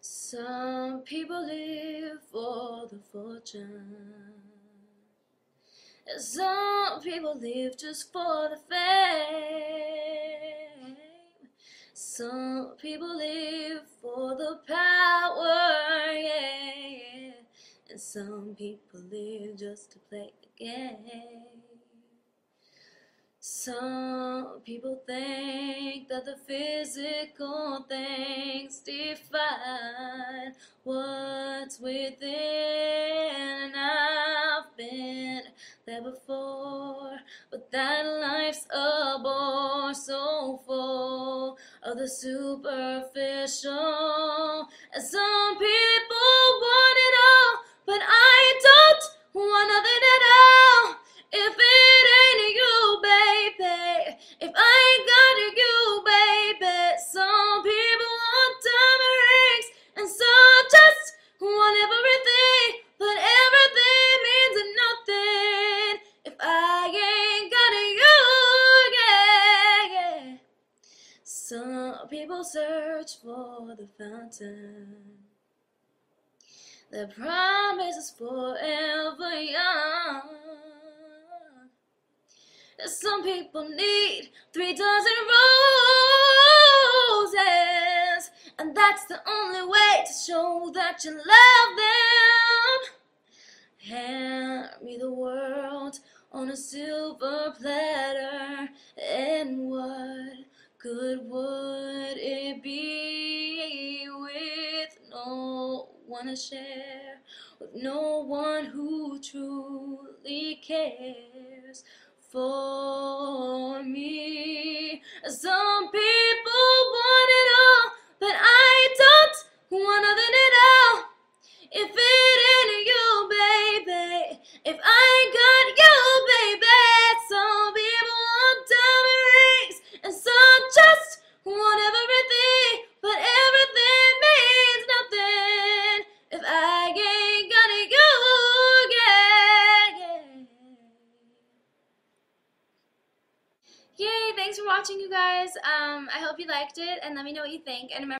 Some people live for the fortune. Some people live just for the fame. Some people live for the power, yeah. And some people live just to play the game. Some people think that the physical things define what's within. And I've been there before, but that life's a bore so full of the superficial. And some people Some people search for the fountain. The promise is forever young. Some people need three dozen roses, and that's the only way to show that you love them. Hand me the world on a silver platter, and what good would it be with no one to share, with no one who truly cares? for me. Some people Yay, thanks for watching you guys. Um, I hope you liked it and let me know what you think. And remember